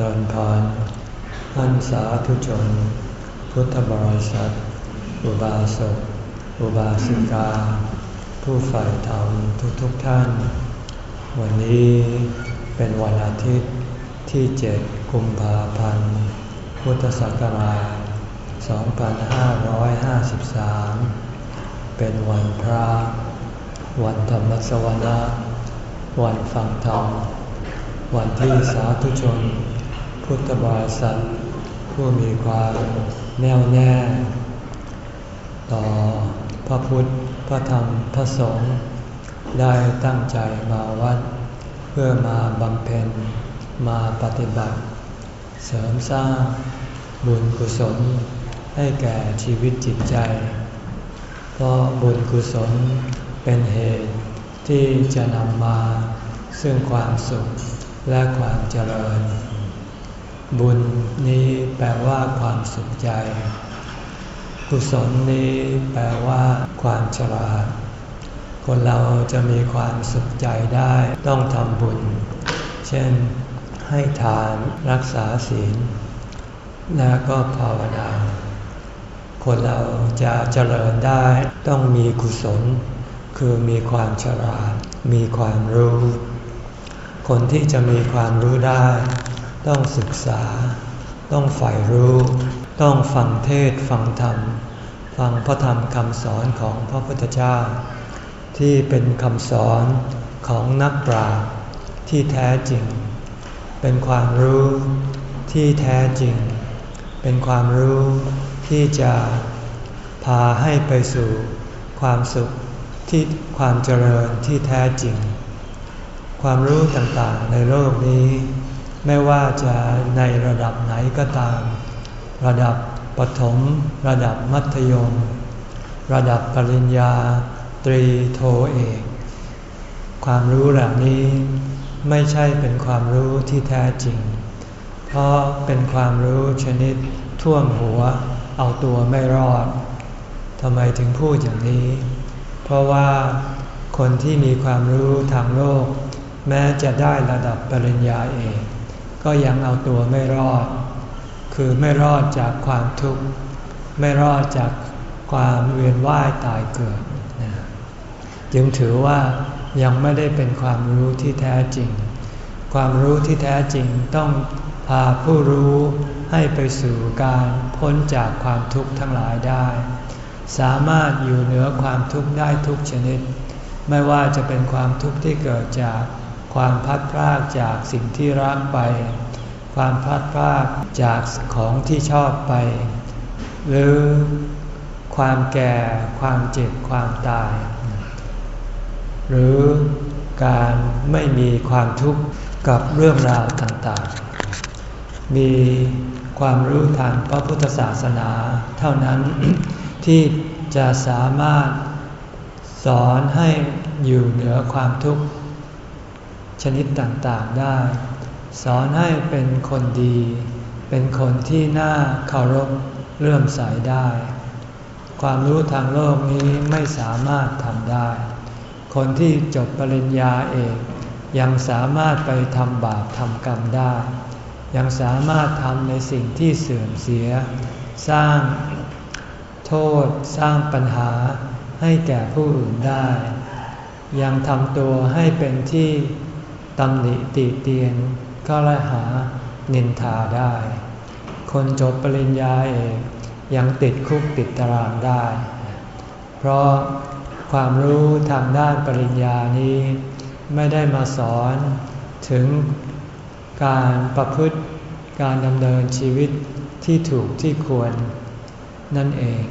ริญพรท่านสาธุชน พุทธบริษัท อุบาสก อุบาสิกา ผู้ฝ่ายธรรมทุกๆทท่าน วันนี้เป็นวันอาทิตย์ที่เจ็ดกุมภาพันธ์ พุทธศักราช 2553 เป็นวันพระ วันธรรมสวนะวันฟังธรรมวันที่สาธุชน พุทธบริษัท ผู้มีความแน่วแน่ ต่อพระพุทธพระธรรมพระสงฆ์ได้ตั้งใจมาวัด เพื่อมาบำเพ็ญมาปฏิบัติ เสริมสร้างบุญกุศลให้แก่ชีวิตจิตใจ เพราะบุญกุศลเป็นเหตุที่จะนำมา ซึ่งความสุขและความเจริญ บุญนี้แปลว่าความสุขใจ กุศลนี้แปลว่าความฉลาด คนเราจะมีความสุขใจได้ต้องทำบุญ เช่น ให้ทานรักษาศีล และก็ภาวนา คนเราจะเจริญได้ต้องมีกุศล คือมีความฉลาด มีความรู้ คนที่จะมีความรู้ได้ ต้องศึกษา ต้องใฝ่รู้ ต้องฟังเทศฟังธรรม ฟังพระธรรมคำสอนของพระพุทธเจ้า ที่เป็นคำสอนของนักปราชญ์ที่แท้จริง เป็นความรู้ที่แท้จริง เป็นความรู้ที่จะพาให้ไปสู่ความสุขที่ความเจริญที่แท้จริง ความรู้ต่างๆในโลกนี้ ไม่ว่าจะในระดับไหนก็ตาม ระดับปฐมระดับมัธยม ระดับปริญญา ตรีโทเอกความรู้เหล่านี้ไม่ใช่เป็นความรู้ที่แท้จริง เพราะเป็นความรู้ชนิดท่วมหัวเอาตัวไม่รอดทำไมถึงพูดอย่างนี้ เพราะว่าคนที่มีความรู้ทางโลก แม้จะได้ระดับปริญญาเอง ก็ยังเอาตัวไม่รอด คือไม่รอดจากความทุกข์ ไม่รอดจากความเวียนว่ายตายเกิดจึงถือว่ายังไม่ได้เป็นความรู้ที่แท้จริง ความรู้ที่แท้จริงต้องพาผู้รู้ให้ไปสู่การพ้นจากความทุกข์ทั้งหลายได้ สามารถอยู่เหนือความทุกข์ได้ทุกชนิด ไม่ว่าจะเป็นความทุกข์ที่เกิดจาก ความพัดพลากจากสิ่งที่รักไป ความพัดพลากจากของที่ชอบไป หรือความแก่ความเจ็บความตาย หรือการไม่มีความทุกข์กับเรื่องราวต่างๆ มีความรู้ทางพระพุทธศาสนาเท่านั้นที่จะสามารถสอนให้อยู่เหนือความทุกข์ ชนิดต่างๆได้ สอนให้เป็นคนดี เป็นคนที่น่าเคารพเลื่อมใสได้ ความรู้ทางโลกนี้ไม่สามารถทำได้ คนที่จบปริญญาเอกยังสามารถไปทำบาปทำกรรมได้ ยังสามารถทำในสิ่งที่เสื่อมเสีย สร้างโทษสร้างปัญหาให้แก่ผู้อื่นได้ ยังทำตัวให้เป็นที่ ตำหนิติเตียนก็ละหานินทาได้ คนจบปริญญาเอกยังติดคุกติดตารางได้ เพราะความรู้ทางด้านปริญญานี้ ไม่ได้มาสอนถึงการประพฤติการดำเนินชีวิตที่ถูกที่ควร นั่นเอง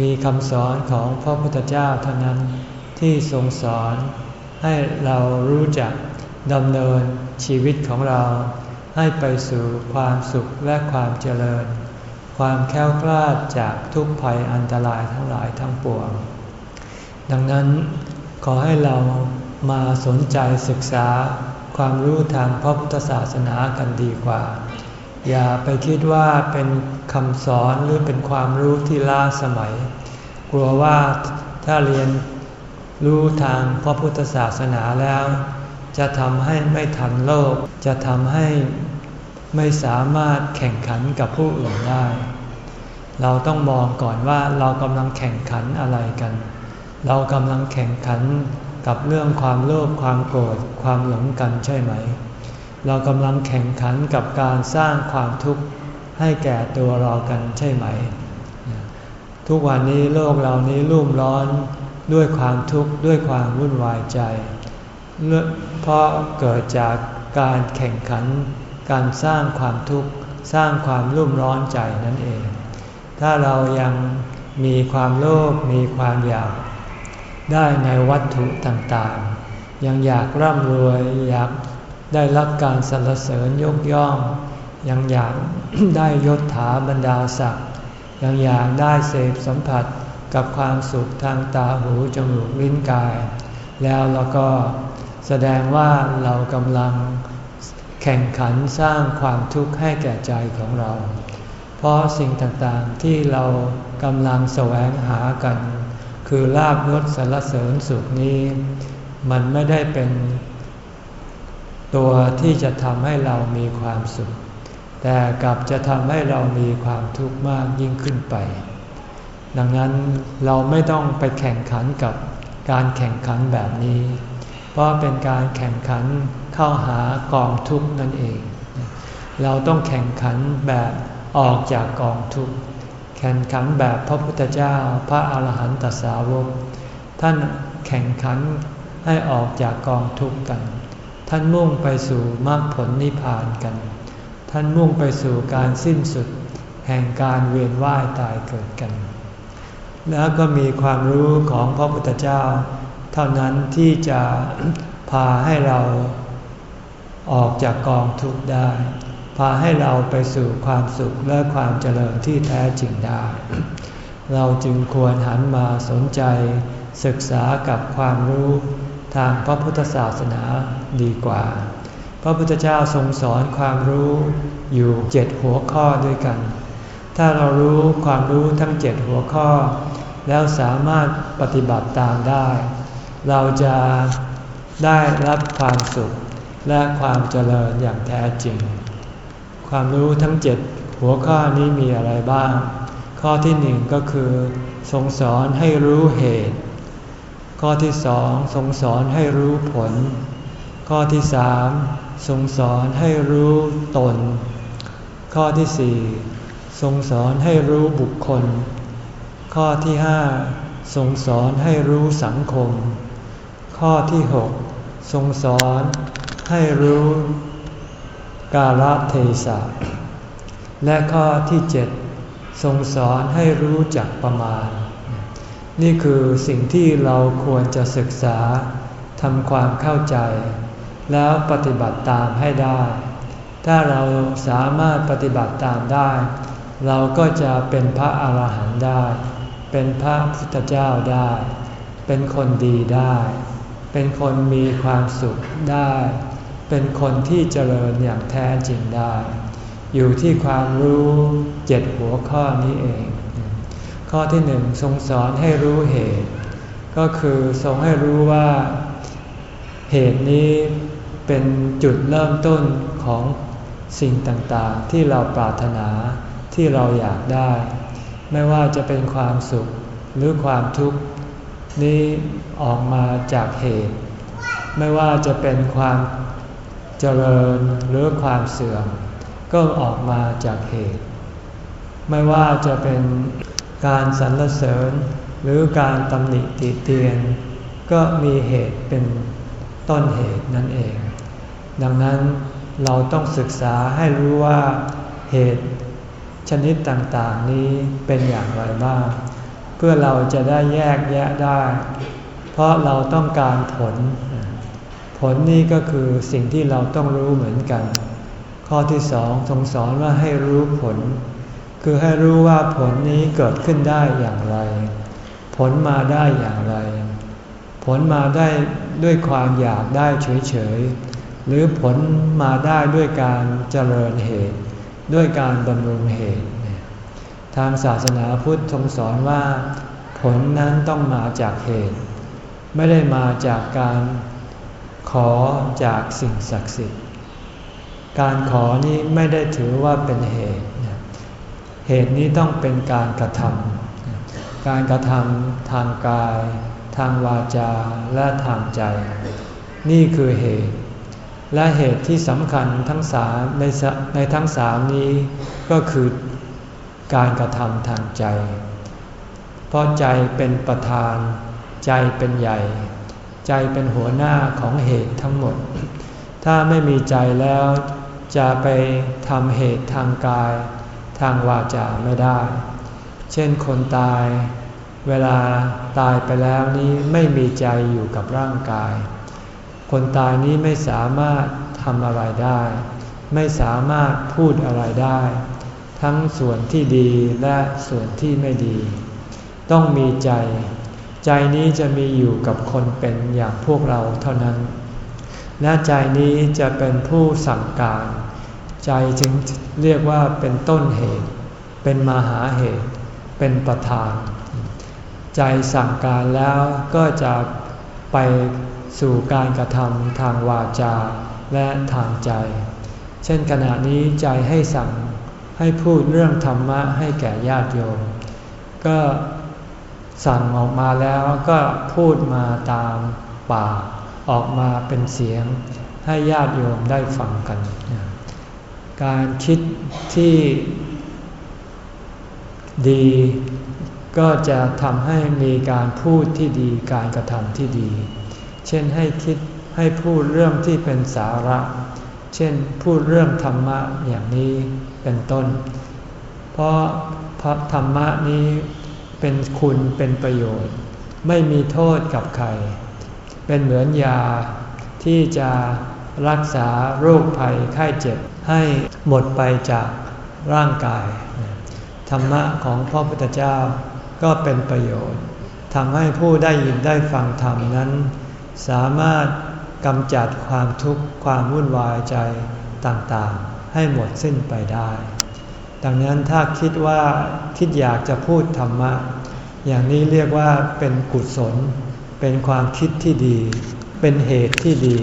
มีคำสอนของพระพุทธเจ้าเท่านั้นที่ทรงสอนให้เรารู้จัก ดำเนินชีวิตของเรา ให้ไปสู่ความสุขและความเจริญ ความแค้วคลาดจากทุกภัยอันตรายทั้งหลายทั้งปวง ดังนั้นขอให้เรามาสนใจศึกษาความรู้ทางพระพุทธศาสนากันดีกว่า อย่าไปคิดว่าเป็นคำสอนหรือเป็นความรู้ที่ล้าสมัย กลัวว่าถ้าเรียนรู้ทางพระพุทธศาสนาแล้ว จะทำให้ไม่ทันโลก จะทำให้ไม่สามารถแข่งขันกับผู้อื่นได้ เราต้องมองก่อนว่าเรากำลังแข่งขันอะไรกัน เรากำลังแข่งขันกับเรื่องความโลภความโกรธความหลงกันใช่ไหม เรากำลังแข่งขันกับการสร้างความทุกข์ให้แก่ตัวเรากันใช่ไหม ทุกวันนี้โลกเรานี้รุ่มร้อนด้วยความทุกข์ด้วยความวุ่นวายใจ เพราะเกิดจากการแข่งขัน การสร้างความทุกข์ สร้างความรุ่มร้อนใจนั่นเอง ถ้าเรายังมีความโลภ มีความอยาก ได้ในวัตถุต่างๆ ยังอยากร่ำรวย อยากได้รับการสรรเสริญยกย่อง ยังอยากได้ยศถาบรรดาศักดิ์ ยังอยากได้เสพสัมผัสกับความสุขทางตาหูจมูกลิ้นกาย แล้วเราก็ แสดงว่าเรากำลังแข่งขันสร้างความทุกข์ให้แก่ใจของเรา เพราะสิ่งต่างๆที่เรากำลังแสวงหากัน คือลาบยศสรรเสริญสุขนี้ มันไม่ได้เป็นตัวที่จะทำให้เรามีความสุข แต่กลับจะทำให้เรามีความทุกข์มากยิ่งขึ้นไป ดังนั้นเราไม่ต้องไปแข่งขันกับการแข่งขันแบบนี้ เพราะเป็นการแข่งขันเข้าหากองทุกนั่นเอง เราต้องแข่งขันแบบออกจากกองทุกแข่งขันแบบพระพุทธเจ้าพระอาหารหันตสาวก ท่านแข่งขันให้ออกจากกองทุกข์กัน ท่านมุ่งไปสู่มรรคผลนิพพานกัน ท่านมุ่งไปสู่การสิ้นสุด แห่งการเวียนว่ายตายเกิดกัน แล้วก็มีความรู้ของพระพุทธเจ้า เท่านั้นที่จะพาให้เราออกจากกองทุกข์ได้ พาให้เราไปสู่ความสุขและความเจริญที่แท้จริงได้ เราจึงควรหันมาสนใจศึกษากับความรู้ทางพระพุทธศาสนาดีกว่า พระพุทธเจ้าทรงสอนความรู้อยู่เจ็ดหัวข้อด้วยกัน ถ้าเรารู้ความรู้ทั้งเจ็ดหัวข้อ แล้วสามารถปฏิบัติตามได้ เราจะได้รับความสุขและความเจริญอย่างแท้จริง ความรู้ทั้งเจ็ดหัวข้อนี้มีอะไรบ้าง ข้อที่หนึ่งก็คือทรงสอนให้รู้เหตุ ข้อที่สองทรงสอนให้รู้ผล ข้อที่สามทรงสอนให้รู้ตน ข้อที่สี่ทรงสอนให้รู้บุคคล ข้อที่ห้าทรงสอนให้รู้สังคม ข้อที่6ทรงสอนให้รู้กาลเทศะ และข้อที่7ทรงสอนให้รู้จักประมาณ นี่คือสิ่งที่เราควรจะศึกษาทำความเข้าใจ แล้วปฏิบัติตามให้ได้ ถ้าเราสามารถปฏิบัติตามได้ เราก็จะเป็นพระอาหารหันต์ได้ เป็นพระพุทธเจ้าได้ เป็นคนดีได้ เป็นคนมีความสุขได้ เป็นคนที่เจริญอย่างแท้จริงได้ อยู่ที่ความรู้เจ็ดหัวข้อนี้เอง ข้อที่หนึ่งทรงสอนให้รู้เหตุ ก็คือทรงให้รู้ว่าเหตุนี้เป็นจุดเริ่มต้นของสิ่งต่างๆ ที่เราปรารถนาที่เราอยากได้ ไม่ว่าจะเป็นความสุขหรือความทุกข์ นี้ออกมาจากเหตุ ไม่ว่าจะเป็นความเจริญหรือความเสื่อม ก็ออกมาจากเหตุ ไม่ว่าจะเป็นการสรรเสริญหรือการตำหนิติเตียน ก็มีเหตุเป็นต้นเหตุนั่นเอง ดังนั้นเราต้องศึกษาให้รู้ว่าเหตุชนิดต่างๆนี้เป็นอย่างไรบ้าง เพื่อเราจะได้แยกแยะได้ เพราะเราต้องการผล ผลนี้ก็คือสิ่งที่เราต้องรู้เหมือนกัน ข้อที่สองทรงสอนว่าให้รู้ผล คือให้รู้ว่าผลนี้เกิดขึ้นได้อย่างไร ผลมาได้อย่างไร ผลมาได้ด้วยความอยากได้เฉยๆ หรือผลมาได้ด้วยการเจริญเหตุ ด้วยการบำรุงเหตุ ทางศาสนาพุทธทรงสอนว่า ผลนั้นต้องมาจากเหตุ ไม่ได้มาจากการขอจากสิ่งศักดิ์สิทธิ์ การขอนี้ไม่ได้ถือว่าเป็นเหตุ เหตุนี้ต้องเป็นการกระทำการกระทำทางกาย ทางวาจาและทางใจ นี่คือเหตุ และเหตุที่สำคัญทั้งสามในในทั้งสามนี้ก็คือ การกระทำทางใจ เพราะใจเป็นประธาน ใจเป็นใหญ่ ใจเป็นหัวหน้าของเหตุทั้งหมด ถ้าไม่มีใจแล้วจะไปทำเหตุทางกาย ทางวาจาไม่ได้ เช่นคนตาย เวลาตายไปแล้วนี้ไม่มีใจอยู่กับร่างกาย คนตายนี้ไม่สามารถทำอะไรได้ ไม่สามารถพูดอะไรได้ ทั้งส่วนที่ดีและส่วนที่ไม่ดี ต้องมีใจ ใจนี้จะมีอยู่กับคนเป็นอย่างพวกเราเท่านั้น และใจนี้จะเป็นผู้สั่งการ ใจจึงเรียกว่าเป็นต้นเหตุ เป็นมหาเหตุ เป็นประธาน ใจสั่งการแล้วก็จะไปสู่การกระทำทางวาจาและทางใจ เช่นขณะนี้ใจให้สั่ง ให้พูดเรื่องธรรมะให้แก่ญาติโยม ก็สั่งออกมาแล้วก็พูดมาตามปากออกมาเป็นเสียงให้ญาติโยมได้ฟังกัน การคิดที่ดี ก็จะทำให้มีการพูดที่ดีการกระทำที่ดี เช่นให้คิดให้พูดเรื่องที่เป็นสาระ เช่นพูดเรื่องธรรมะอย่างนี้ เป็นต้น เพราะพระธรรมะนี้เป็นคุณเป็นประโยชน์ ไม่มีโทษกับใคร เป็นเหมือนยาที่จะรักษาโรคภัยไข้เจ็บให้หมดไปจากร่างกาย ธรรมะของพระพุทธเจ้าก็เป็นประโยชน์ทำให้ผู้ได้ยินได้ฟังธรรมนั้น สามารถกำจัดความทุกข์ความวุ่นวายใจต่างๆ ให้หมดสิ้นไปได้ ดังนั้นถ้าคิดว่าคิดอยากจะพูดธรรมะ อย่างนี้เรียกว่าเป็นกุศล เป็นความคิดที่ดี เป็นเหตุที่ดี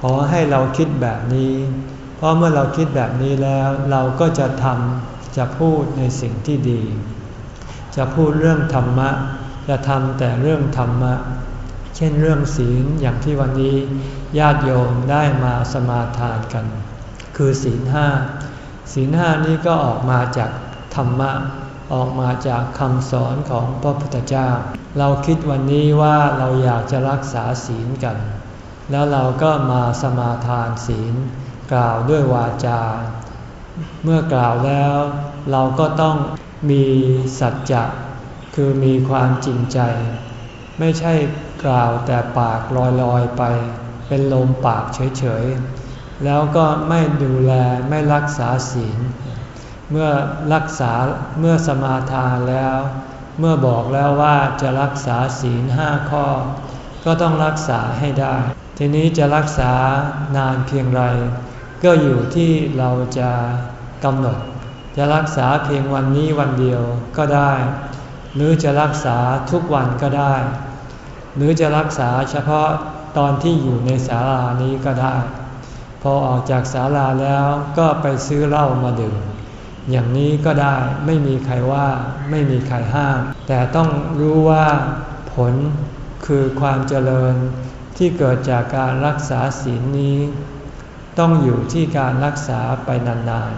ขอให้เราคิดแบบนี้ เพราะเมื่อเราคิดแบบนี้แล้วเราก็จะทำจะพูดในสิ่งที่ดี จะพูดเรื่องธรรมะ จะทำแต่เรื่องธรรมะเช่นเรื่องศีลอย่างที่วันนี้ญาติโยมได้มาสมาทานกัน คือศีลห้าศีลห้านี้ก็ออกมาจากธรรมะ ออกมาจากคำสอนของพระพุทธเจ้า เราคิดวันนี้ว่าเราอยากจะรักษาศีลกัน แล้วเราก็มาสมาทานศีล กล่าวด้วยวาจา เมื่อกล่าวแล้ว เราก็ต้องมีสัจจะคือมีความจริงใจ ไม่ใช่กล่าวแต่ปากลอยๆไป เป็นลมปากเฉยๆ แล้วก็ไม่ดูแลไม่รักษาศีล เมื่อรักษาเมื่อสมาทานแล้ว เมื่อบอกแล้วว่าจะรักษาศีลห้าข้อ ก็ต้องรักษาให้ได้ ทีนี้จะรักษานานเพียงไร ก็อยู่ที่เราจะกำหนด จะรักษาเพียงวันนี้วันเดียวก็ได้ หรือจะรักษาทุกวันก็ได้ หรือจะรักษาเฉพาะตอนที่อยู่ในศาลานี้ก็ได้ พอออกจากศาลาแล้วก็ไปซื้อเหล้ามาดื่มอย่างนี้ก็ได้ไม่มีใครว่าไม่มีใครห้าม แต่ต้องรู้ว่าผลคือความเจริญที่เกิดจากการรักษาศีลนี้ ต้องอยู่ที่การรักษาไปนาน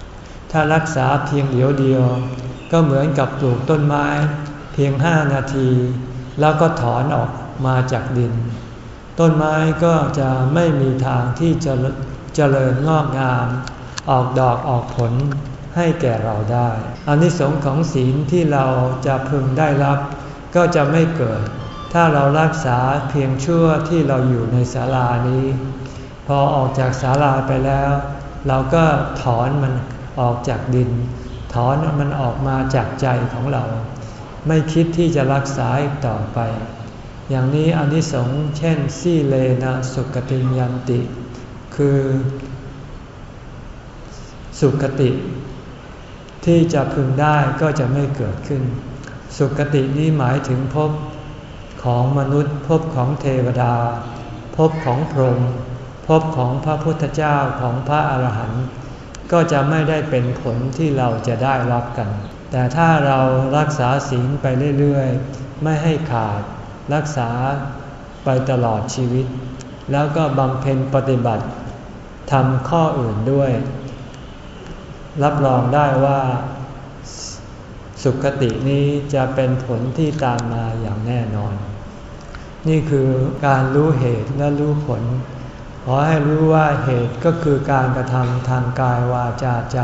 ๆ ถ้ารักษาเพียงเดียวเดียว ก็เหมือนกับปลูกต้นไม้ เพียงห้านาที แล้วก็ถอนออกมาจากดิน ต้นไม้ก็จะไม่มีทางที่จะเจริญงอกงาม ออกดอกออกผลให้แก่เราได้อานิสงส์ของศีลที่เราจะพึงได้รับ ก็จะไม่เกิด ถ้าเรารักษาเพียงชั่วที่เราอยู่ในศาลานี้ พอออกจากศาลาไปแล้ว เราก็ถอนมันออกจากดิน ถอนมันออกมาจากใจของเรา ไม่คิดที่จะรักษาอีกต่อไป อย่างนี้อนิสงส์เช่นสีเลนะสุกติยันติ คือ สุขติ ที่จะพึงได้ก็จะไม่เกิดขึ้น สุคตินี้หมายถึงภพของมนุษย์ภพของเทวดาภพของพรหมภภพของพระพุทธเจ้าของพระอาหารหันต์ก็จะไม่ได้เป็นผลที่เราจะได้รับกัน แต่ถ้าเรารักษาศีลไปเรื่อยๆ ไม่ให้ขาด รักษาไปตลอดชีวิต แล้วก็บำเพ็ญปฏิบัติทำข้ออื่นด้วย รับรองได้ว่าสุขตินี้จะเป็นผลที่ตามมาอย่างแน่นอน นี่คือการรู้เหตุและรู้ผล ขอให้รู้ว่าเหตุก็คือการกระทำทางกายวาจาใจ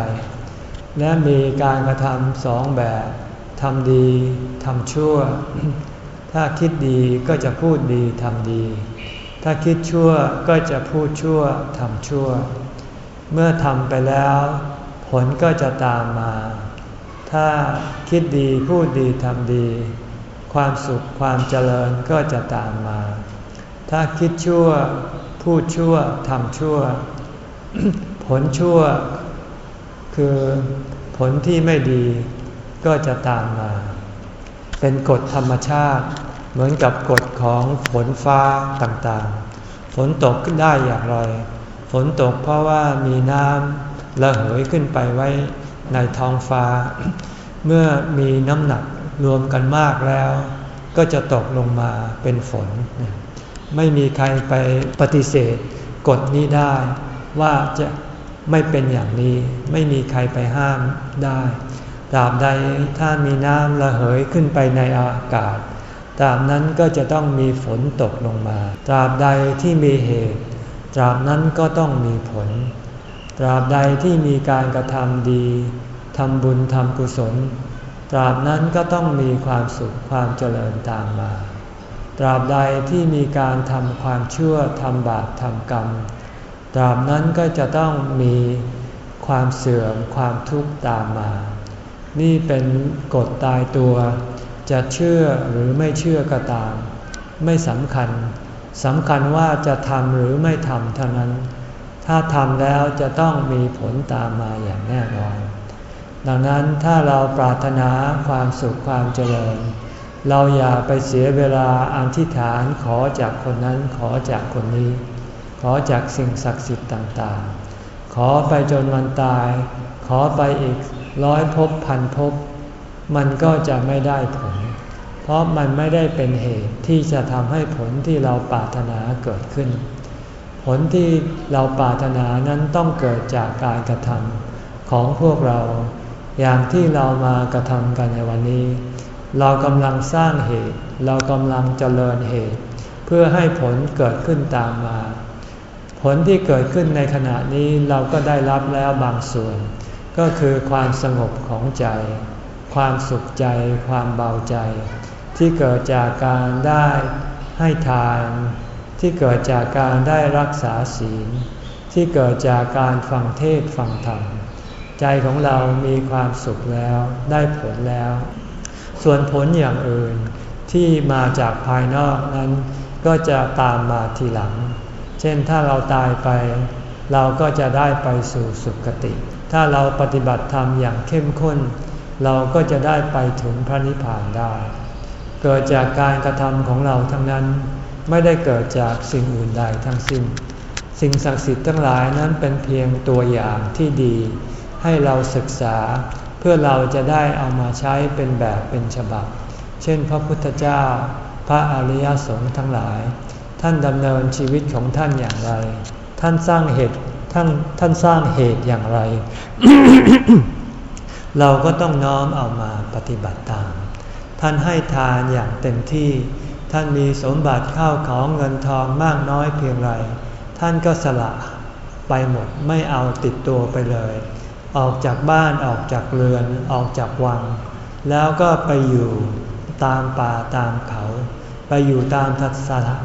และมีการกระทำสองแบบทำดีทำชั่ว ถ้าคิดดีก็จะพูดดีทำดี ถ้าคิดชั่วก็จะพูดชั่วทำชั่ว เมื่อทำไปแล้ว ผลก็จะตามมา ถ้าคิดดีพูดดีทำดี ความสุขความเจริญก็จะตามมา ถ้าคิดชั่ว พูดชั่วทำชั่ว ผลชั่ว คือผลที่ไม่ดีก็จะตามมา เป็นกฎธรรมชาติ เหมือนกับกฎของฝนฟ้าต่างๆ ฝนตกได้อย่างไร ฝนตกเพราะว่ามีน้ำระเหยขึ้นไปไว้ในท้องฟ้า เมื่อมีน้ำหนักรวมกันมากแล้ว ก็จะตกลงมาเป็นฝน ไม่มีใครไปปฏิเสธกฎนี้ได้ ว่าจะไม่เป็นอย่างนี้ไม่มีใครไปห้ามได้ตราบใดถ้ามีน้ำระเหยขึ้นไปในอากาศ ตราบนั้นก็จะต้องมีฝนตกลงมา ตราบใดที่มีเหตุ ตราบนั้นก็ต้องมีผล ตราบใดที่มีการกระทำดีทำบุญทำกุศล ตราบนั้นก็ต้องมีความสุขความเจริญตามมา ตราบใดที่มีการทำความชั่วทำบาปทำกรรม ตราบนั้นก็จะต้องมีความเสื่อมความทุกข์ตามมา นี่เป็นกฎตายตัว จะเชื่อหรือไม่เชื่อก็ตาม ไม่สำคัญสำคัญว่าจะทำหรือไม่ทำเท่านั้น ถ้าทำแล้วจะต้องมีผลตามมาอย่างแน่นอน ดังนั้นถ้าเราปรารถนาความสุขความเจริญ เราอย่าไปเสียเวลาอธิษฐานขอจากคนนั้นขอจากคนนี้ ขอจากสิ่งศักดิ์สิทธิ์ต่างๆ ขอไปจนวันตาย ขอไปอีกร้อยภพพันภพ มันก็จะไม่ได้ผล เพราะมันไม่ได้เป็นเหตุที่จะทำให้ผลที่เราปรารถนาเกิดขึ้น ผลที่เราปรารถนานั้นต้องเกิดจากการกระทำของพวกเรา อย่างที่เรามากระทำกันในวันนี้ เรากำลังสร้างเหตุ เรากำลังเจริญเหตุ เพื่อให้ผลเกิดขึ้นตามมา ผลที่เกิดขึ้นในขณะนี้เราก็ได้รับแล้วบางส่วน ก็คือความสงบของใจ ความสุขใจความเบาใจ ที่เกิดจากการได้ให้ทาน ที่เกิดจากการได้รักษาศีล ที่เกิดจากการฟังเทศฟังธรรม ใจของเรามีความสุขแล้วได้ผลแล้ว ส่วนผลอย่างอื่นที่มาจากภายนอกนั้น ก็จะตามมาทีหลัง เช่นถ้าเราตายไป เราก็จะได้ไปสู่สุคติ ถ้าเราปฏิบัติธรรมอย่างเข้มข้น เราก็จะได้ไปถึงพระนิพพานได้ เกิดจากการกระทำของเราทั้งนั้นไม่ได้เกิดจากสิ่งอื่นใดทั้งสิ้น สิ่งศักดิ์สิทธิ์ทั้งหลายนั้นเป็นเพียงตัวอย่างที่ดี ให้เราศึกษาเพื่อเราจะได้เอามาใช้เป็นแบบเป็นฉบับ เช่นพระพุทธเจ้า พระอริยสงฆ์ทั้งหลาย ท่านดำเนินชีวิตของท่านอย่างไร ท่านสร้างเหตุท่านท่านสร้างเหตุอย่างไร เราก็ต้องน้อมเอามาปฏิบัติตาม ท่านให้ทานอย่างเต็มที่ ท่านมีสมบัติข้าวของเงินทองมากน้อยเพียงไร ท่านก็สละไปหมดไม่เอาติดตัวไปเลย ออกจากบ้านออกจากเรือนออกจากวัง แล้วก็ไปอยู่ตามป่าตามเขา ไปอยู่ตาม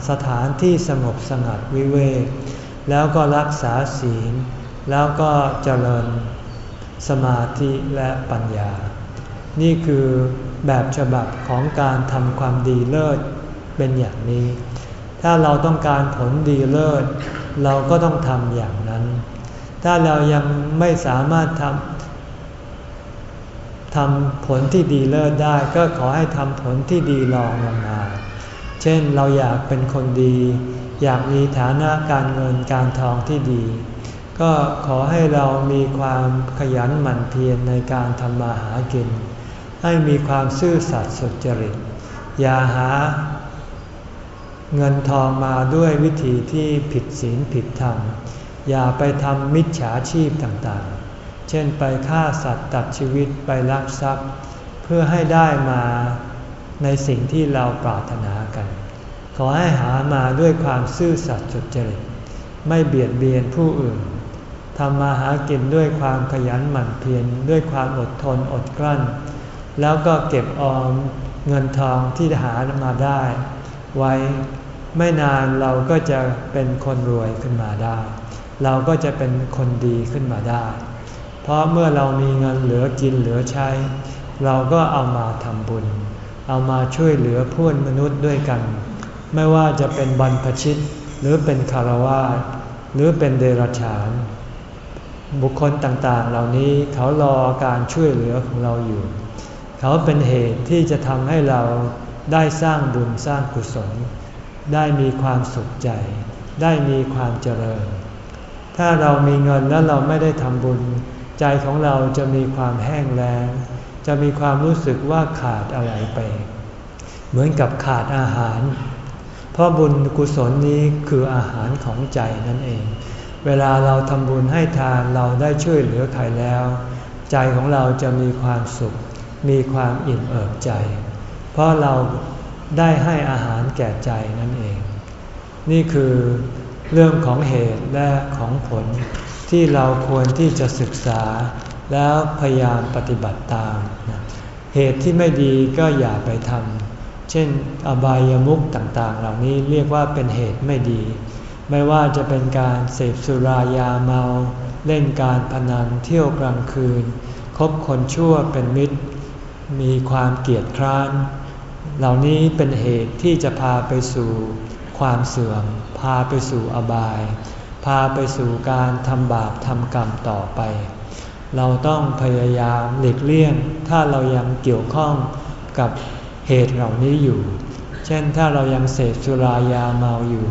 สถานที่สงบสงัดวิเวกแล้วก็รักษาศีล แล้วก็เจริญ สมาธิและปัญญา นี่คือแบบฉบับของการทำความดีเลิศเป็นอย่างนี้ ถ้าเราต้องการผลดีเลิศ เราก็ต้องทำอย่างนั้น ถ้าเรายังไม่สามารถทำทำผลที่ดีเลิศได้ ก็ขอให้ทำผลที่ดีรองลงมาเช่นเราอยากเป็นคนดี อยากมีฐานะการเงินการทองที่ดี ก็ขอให้เรามีความขยันหมั่นเพียรในการทำมาหากิน ให้มีความซื่อสัตย์สุจริต อย่าหาเงินทองมาด้วยวิธีที่ผิดศีลผิดธรรม อย่าไปทำมิจฉาชีพต่างๆ เช่นไปฆ่าสัตว์ตัดชีวิตไปลักทรัพย์ เพื่อให้ได้มาในสิ่งที่เราปรารถนากัน ขอให้หามาด้วยความซื่อสัตย์สุจริต ไม่เบียดเบียนผู้อื่น ทำมาหากินด้วยความขยันหมั่นเพียรด้วยความอดทนอดกลั้น แล้วก็เก็บออมเงินทองที่หามาได้ ไว้ไม่นานเราก็จะเป็นคนรวยขึ้นมาได้ เราก็จะเป็นคนดีขึ้นมาได้ เพราะเมื่อเรามีเงินเหลือกินเหลือใช้ เราก็เอามาทำบุญ เอามาช่วยเหลือเพื่อนมนุษย์ด้วยกัน ไม่ว่าจะเป็นบรรพชิตหรือเป็นคารวะหรือเป็นเดรัจฉาน บุคคลต่างๆ เหล่านี้เขารอการช่วยเหลือของเราอยู่ เขาเป็นเหตุที่จะทำให้เราได้สร้างบุญสร้างกุศล ได้มีความสุขใจ ได้มีความเจริญ ถ้าเรามีเงินแล้วเราไม่ได้ทำบุญ ใจของเราจะมีความแห้งแล้ง จะมีความรู้สึกว่าขาดอะไรไป เหมือนกับขาดอาหาร เพราะบุญกุศลนี้คืออาหารของใจนั่นเอง เวลาเราทำบุญให้ทานเราได้ช่วยเหลือใครแล้ว ใจของเราจะมีความสุข มีความอิ่มเอิบใจ เพราะเราได้ให้อาหารแก่ใจนั่นเอง นี่คือเรื่องของเหตุและของผลที่เราควรที่จะศึกษาแล้วพยายามปฏิบัติตาม เหตุที่ไม่ดีก็อย่าไปทำเช่นอบายามุขต่างๆ เหล่านี้เรียกว่าเป็นเหตุไม่ดี ไม่ว่าจะเป็นการเสพสุรายาเมา เล่นการพนันเที่ยวกลางคืน คบคนชั่วเป็นมิตร มีความเกียดคร้าน เหล่านี้เป็นเหตุที่จะพาไปสู่ความเสื่อม พาไปสู่อบาย พาไปสู่การทำบาปทำกรรมต่อไป เราต้องพยายามหลีกเลี่ยง ถ้าเรายังเกี่ยวข้องกับเหตุเหล่านี้อยู่ เช่นถ้าเรายังเสพสุรายาเมาอยู่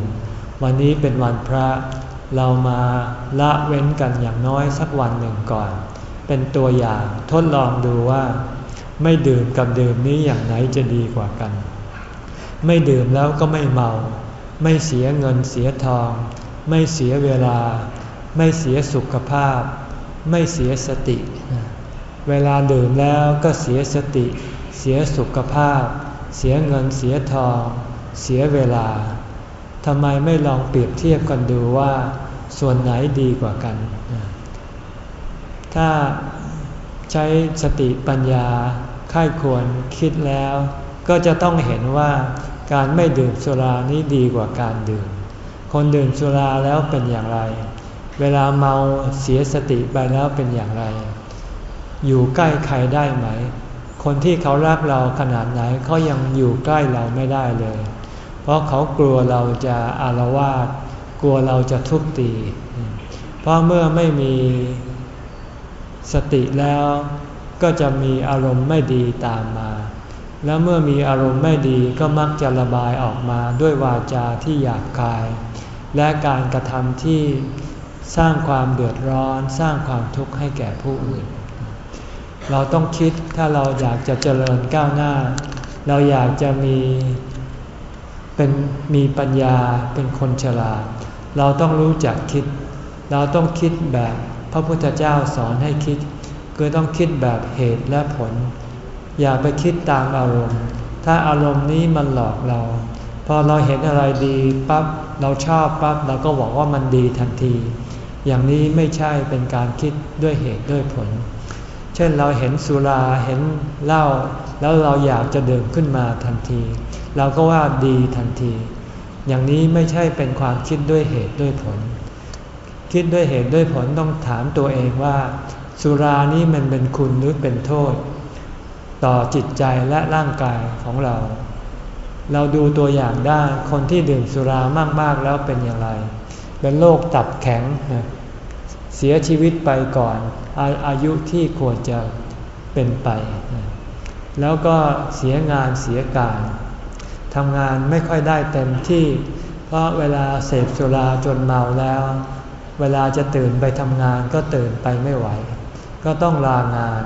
วันนี้เป็นวันพระเรามาละเว้นกันอย่างน้อยสักวันหนึ่งก่อน เป็นตัวอย่างทดลองดูว่า ไม่ดื่มกับดื่มนี้อย่างไหนจะดีกว่ากัน ไม่ดื่มแล้วก็ไม่เมา ไม่เสียเงินเสียทอง ไม่เสียเวลา ไม่เสียสุขภาพ ไม่เสียสติ เวลาดื่มแล้วก็เสียสติ เสียสุขภาพ เสียเงินเสียทอง เสียเวลา ทำไมไม่ลองเปรียบเทียบกันดูว่า ส่วนไหนดีกว่ากัน ถ้าใช้สติปัญญาค่ายควรคิดแล้ว ก็จะต้องเห็นว่าการไม่ดื่มสุรานี้ดีกว่าการดื่ม คนดื่มสุราแล้วเป็นอย่างไร เวลาเมาเสียสติไปแล้วเป็นอย่างไร อยู่ใกล้ใครได้ไหม คนที่เขารักเราขนาดไหนเขายังอยู่ใกล้เราไม่ได้เลย ราะเขากลัวเราจะอารวาสกลัวเราจะทุบตี เพราะเมื่อไม่มีสติแล้วก็จะมีอารมณ์ไม่ดีตามมา แล้วเมื่อมีอารมณ์ไม่ดีก็มักจะระบายออกมาด้วยวาจาที่หยาบคาย และการกระทำที่สร้างความเดือดร้อน สร้างความทุกข์ให้แก่ผู้อื่น เราต้องคิดถ้าเราอยากจะเจริญก้าวหน้า เราอยากจะมี เป็นมีปัญญาเป็นคนฉลาด เราต้องรู้จักคิด เราต้องคิดแบบพระพุทธเจ้าสอนให้คิด คือต้องคิดแบบเหตุและผล อย่าไปคิดตามอารมณ์ ถ้าอารมณ์นี้มันหลอกเรา พอเราเห็นอะไรดีปั๊บเราชอบปั๊บเราก็บอกว่ามันดีทันที อย่างนี้ไม่ใช่เป็นการคิดด้วยเหตุด้วยผล เช่นเราเห็นสุราเห็นเหล้าแล้วเราอยากจะดื่มขึ้นมาทันที เราก็ว่าดีทันที อย่างนี้ไม่ใช่เป็นความคิดด้วยเหตุด้วยผล คิดด้วยเหตุด้วยผลต้องถามตัวเองว่า สุรานี้มันเป็นคุณหรือเป็นโทษ ต่อจิตใจและร่างกายของเรา เราดูตัวอย่างได้คนที่ดื่มสุรามากๆแล้วเป็นอย่างไร เป็นโรคตับแข็ง เสียชีวิตไปก่อนอาอายุที่ควรจะเป็นไป แล้วก็เสียงานเสียการ ทำงานไม่ค่อยได้เต็มที่ เพราะเวลาเสพสุราจนเมาแล้ว เวลาจะตื่นไปทำงานก็ตื่นไปไม่ไหว ก็ต้องลางาน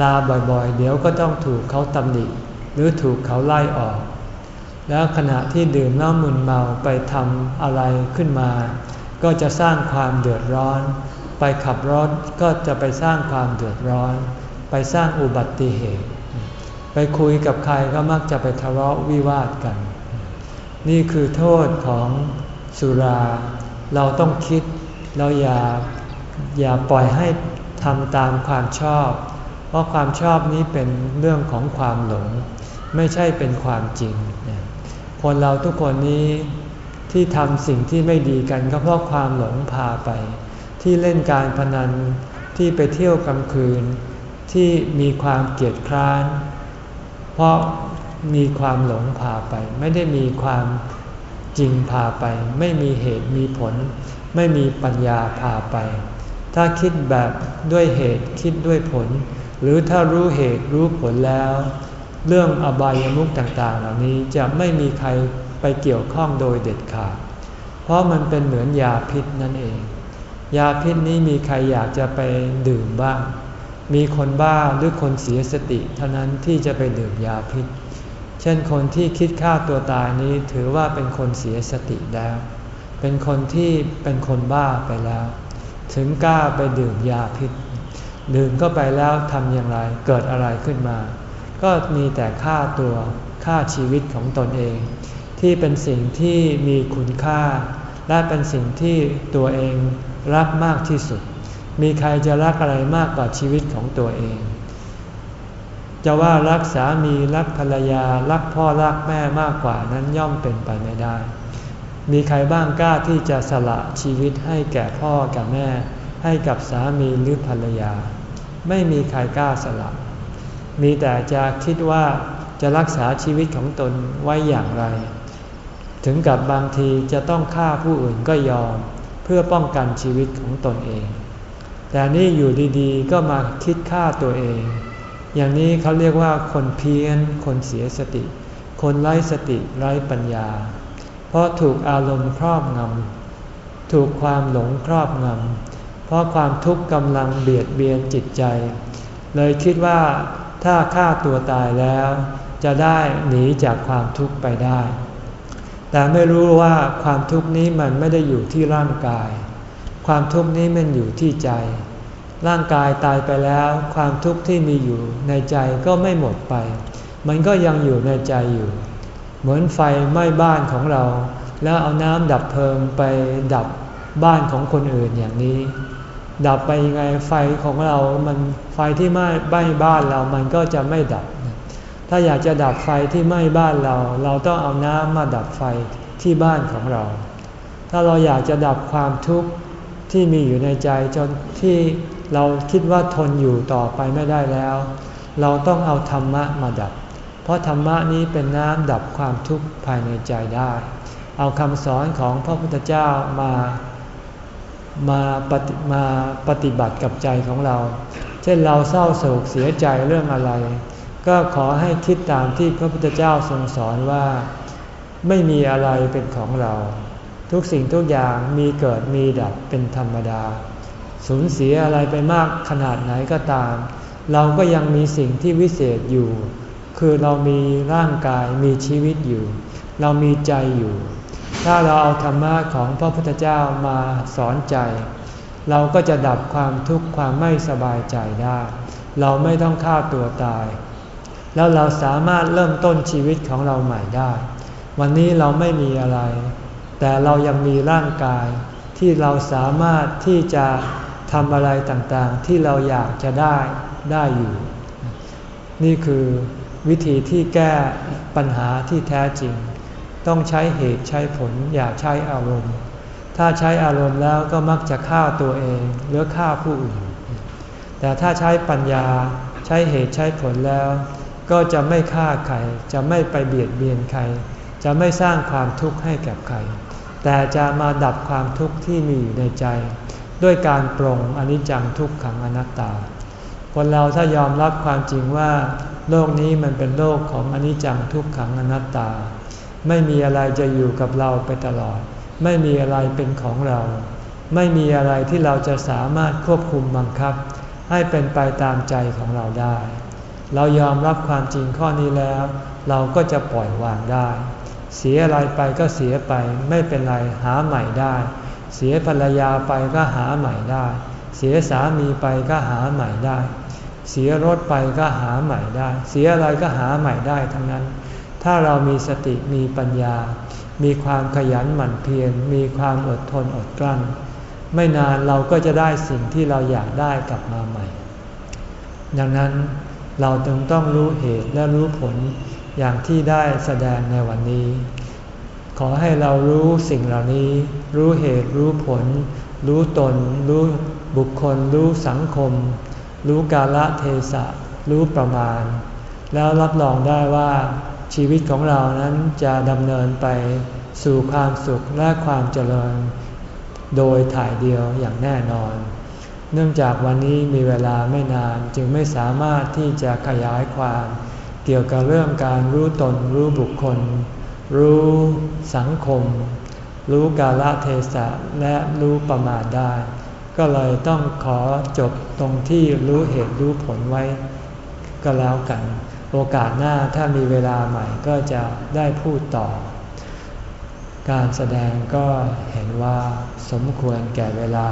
ลาบ่อยๆ เดี๋ยวก็ต้องถูกเขาตำหนิ หรือถูกเขาไล่ออก แล้วขณะที่ดื่มเหล้ามึนเมาไปทำอะไรขึ้นมา ก็จะสร้างความเดือดร้อน ไปขับรถก็จะไปสร้างความเดือดร้อน ไปสร้างอุบัติเหตุ ไปคุยกับใครก็มักจะไปทะเลาะวิวาทกัน นี่คือโทษของสุรา เราต้องคิด เราอย่าอย่าปล่อยให้ทำตามความชอบ เพราะความชอบนี้เป็นเรื่องของความหลง ไม่ใช่เป็นความจริง คนเราทุกคนนี้ที่ทำสิ่งที่ไม่ดีกันก็เพราะความหลงพาไป ที่เล่นการพนันที่ไปเที่ยวกลางคืน ที่มีความเกลียดคร้าน เพราะมีความหลงพาไป ไม่ได้มีความจริงพาไป ไม่มีเหตุมีผล ไม่มีปัญญาพาไป ถ้าคิดแบบด้วยเหตุคิดด้วยผล หรือถ้ารู้เหตุรู้ผลแล้ว เรื่องอบายามุขต่างๆ เหล่านี้จะไม่มีใครไปเกี่ยวข้องโดยเด็ดขาด เพราะมันเป็นเหมือนยาพิษนั่นเอง ยาพิษนี้มีใครอยากจะไปดื่มบ้าง มีคนบ้าหรือคนเสียสติเท่านั้นที่จะไปดื่มยาพิษ เช่นคนที่คิดฆ่าตัวตายนี้ถือว่าเป็นคนเสียสติแล้ว เป็นคนที่เป็นคนบ้าไปแล้ว ถึงกล้าไปดื่มยาพิษ ดื่มก็ไปแล้วทำอย่างไร เกิดอะไรขึ้นมา ก็มีแต่ฆ่าตัวฆ่าชีวิตของตนเอง ที่เป็นสิ่งที่มีคุณค่า และเป็นสิ่งที่ตัวเองรักมากที่สุด มีใครจะรักอะไรมากกว่าชีวิตของตัวเอง จะว่ารักสามีรักภรรยา รักพ่อรักแม่มากกว่านั้นย่อมเป็นไปไม่ได้ มีใครบ้างกล้าที่จะสละชีวิตให้แก่พ่อกับแม่ ให้กับสามีหรือภรรยา ไม่มีใครกล้าสละ มีแต่จะคิดว่าจะรักษาชีวิตของตนไว้อย่างไร ถึงกับบางทีจะต้องฆ่าผู้อื่นก็ยอม เพื่อป้องกันชีวิตของตนเอง แต่นี่อยู่ดีๆ ก็มาคิดฆ่าตัวเอง อย่างนี้เขาเรียกว่าคนเพี้ยน คนเสียสติ คนไร้สติไร้ปัญญา เพราะถูกอารมณ์ครอบงำ ถูกความหลงครอบงำ เพราะความทุกข์กำลังเบียดเบียนจิตใจ เลยคิดว่าถ้าฆ่าตัวตายแล้ว จะได้หนีจากความทุกข์ไปได้ แต่ไม่รู้ว่าความทุกข์นี้มันไม่ได้อยู่ที่ร่างกาย ความทุกข์นี้มันอยู่ที่ใจ ร่างกายตายไปแล้ว ความทุกข์ที่มีอยู่ในใจก็ไม่หมดไป มันก็ยังอยู่ในใจอยู่ เหมือนไฟไหม้บ้านของเรา แล้วเอาน้ำดับเพลิงไปดับบ้านของคนอื่นอย่างนี้ ดับไปยังไงไฟของเรา มันไฟที่ไหม้บ้านเรา มันก็จะไม่ดับ ถ้าอยากจะดับไฟที่ไหม้บ้านเรา เราต้องเอาน้ำมาดับไฟที่บ้านของเรา ถ้าเราอยากจะดับความทุกข์ ที่มีอยู่ในใจจนที่เราคิดว่าทนอยู่ต่อไปไม่ได้แล้ว เราต้องเอาธรรมะมาดับ เพราะธรรมะนี้เป็นน้ำดับความทุกข์ภายในใจได้ เอาคำสอนของพระพุทธเจ้ามามาปฏิมาปฏิบัติกับใจของเรา เช่นเราเศร้าโศกเสียใจเรื่องอะไร ก็ขอให้คิดตามที่พระพุทธเจ้าทรงสอนว่า ไม่มีอะไรเป็นของเรา ทุกสิ่งทุกอย่างมีเกิดมีดับเป็นธรรมดา สูญเสียอะไรไปมากขนาดไหนก็ตาม เราก็ยังมีสิ่งที่วิเศษอยู่ คือเรามีร่างกายมีชีวิตอยู่ เรามีใจอยู่ ถ้าเราเอาธรรมะของพระพุทธเจ้ามาสอนใจ เราก็จะดับความทุกข์ความไม่สบายใจได้ เราไม่ต้องฆ่าตัวตาย แล้วเราสามารถเริ่มต้นชีวิตของเราใหม่ได้ วันนี้เราไม่มีอะไร แต่เรายังมีร่างกายที่เราสามารถที่จะทำอะไรต่างๆ ที่เราอยากจะได้ได้อยู่ นี่คือวิธีที่แก้ปัญหาที่แท้จริง ต้องใช้เหตุใช้ผลอย่าใช้อารมณ์ ถ้าใช้อารมณ์แล้วก็มักจะฆ่าตัวเองหรือฆ่าผู้อื่น แต่ถ้าใช้ปัญญาใช้เหตุใช้ผลแล้ว ก็จะไม่ฆ่าใครจะไม่ไปเบียดเบียนใคร จะไม่สร้างความทุกข์ให้แกับใคร แต่จะมาดับความทุกข์ที่มีอยู่ในใจ ด้วยการปรงอนิจจังทุกขังอนัตตา คนเราถ้ายอมรับความจริงว่า โลกนี้มันเป็นโลกของอนิจจังทุกขังอนัตตา ไม่มีอะไรจะอยู่กับเราไปตลอด ไม่มีอะไรเป็นของเรา ไม่มีอะไรที่เราจะสามารถควบคุมบังคับ ให้เป็นไปตามใจของเราได้ เรายอมรับความจริงข้อนี้แล้ว เราก็จะปล่อยวางได้ เสียอะไรไปก็เสียไปไม่เป็นไรหาใหม่ได้ เสียภรรยาไปก็หาใหม่ได้ เสียสามีไปก็หาใหม่ได้ เสียรถไปก็หาใหม่ได้ เสียอะไรก็หาใหม่ได้ทั้งนั้น ถ้าเรามีสติมีปัญญา มีความขยันหมั่นเพียรมีความอดทนอดกลั้น ไม่นานเราก็จะได้สิ่งที่เราอยากได้กลับมาใหม่ ดังนั้นเราจึงต้องรู้เหตุและรู้ผล อย่างที่ได้แสดงในวันนี้ ขอให้เรารู้สิ่งเหล่านี้ รู้เหตุรู้ผล รู้ตน รู้บุคคล รู้สังคม รู้กาลเทศะ รู้ประมาณ แล้วรับรองได้ว่าชีวิตของเรานั้นจะดำเนินไปสู่ความสุขและความเจริญ โดยถ่ายเดียวอย่างแน่นอน เนื่องจากวันนี้มีเวลาไม่นานจึงไม่สามารถที่จะขยายความ เกี่ยวกับเรื่องการรู้ตนรู้บุคคล รู้สังคม รู้กาลเทศะและรู้ประมาณได้ ก็เลยต้องขอจบตรงที่รู้เหตุรู้ผลไว้ก็แล้วกัน โอกาสหน้าถ้ามีเวลาใหม่ก็จะได้พูดต่อ การแสดงก็เห็นว่าสมควรแก่เวลา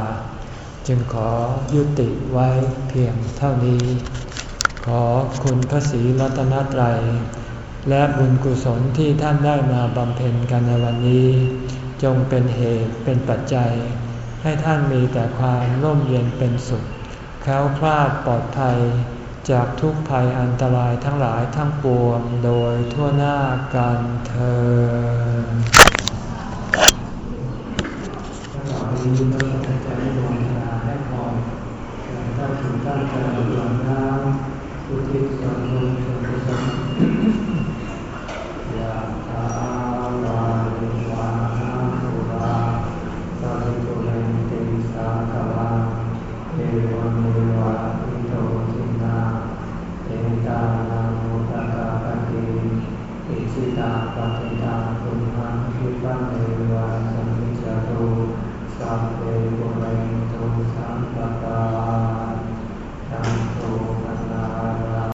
จึงขอยุติไว้เพียงเท่านี้ ขอคุณพระศรีรัตนตรัย และบุญกุศลที่ท่านได้มาบำเพ็ญกันในวันนี้ จงเป็นเหตุเป็นปัจจัย ให้ท่านมีแต่ความร่มเย็นเป็นสุขแคล้วคลาดปลอดภัย จากทุกภัยอันตรายทั้งหลายทั้งปวงโดยทั่วหน้ากันเธอ